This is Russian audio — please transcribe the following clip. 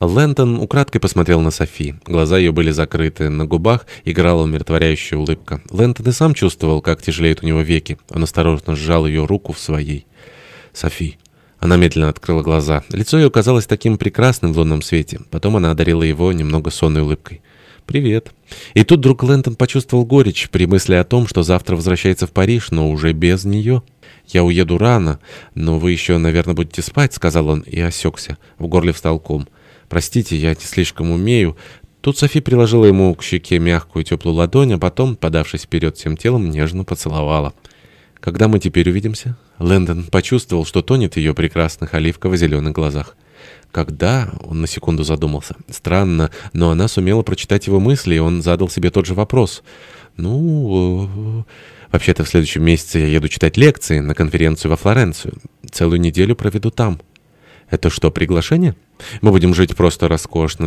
Лэнтон украдкой посмотрел на Софи. Глаза ее были закрыты, на губах играла умиротворяющая улыбка. Лэнтон и сам чувствовал, как тяжелеют у него веки. Он осторожно сжал ее руку в своей. «Софи». Она медленно открыла глаза. Лицо ее казалось таким прекрасным в лунном свете. Потом она одарила его немного сонной улыбкой. «Привет». И тут вдруг Лэнтон почувствовал горечь при мысли о том, что завтра возвращается в Париж, но уже без нее. «Я уеду рано, но вы еще, наверное, будете спать», — сказал он и осекся. В горле встал ком. «Простите, я не слишком умею». Тут Софи приложила ему к щеке мягкую теплую ладонь, а потом, подавшись вперед всем телом, нежно поцеловала. «Когда мы теперь увидимся?» Лэндон почувствовал, что тонет в ее прекрасных оливково-зеленых глазах. «Когда?» — он на секунду задумался. Странно, но она сумела прочитать его мысли, и он задал себе тот же вопрос. «Ну...» «Вообще-то в следующем месяце я еду читать лекции на конференцию во Флоренцию. Целую неделю проведу там». «Это что, приглашение?» Мы будем жить просто роскошно.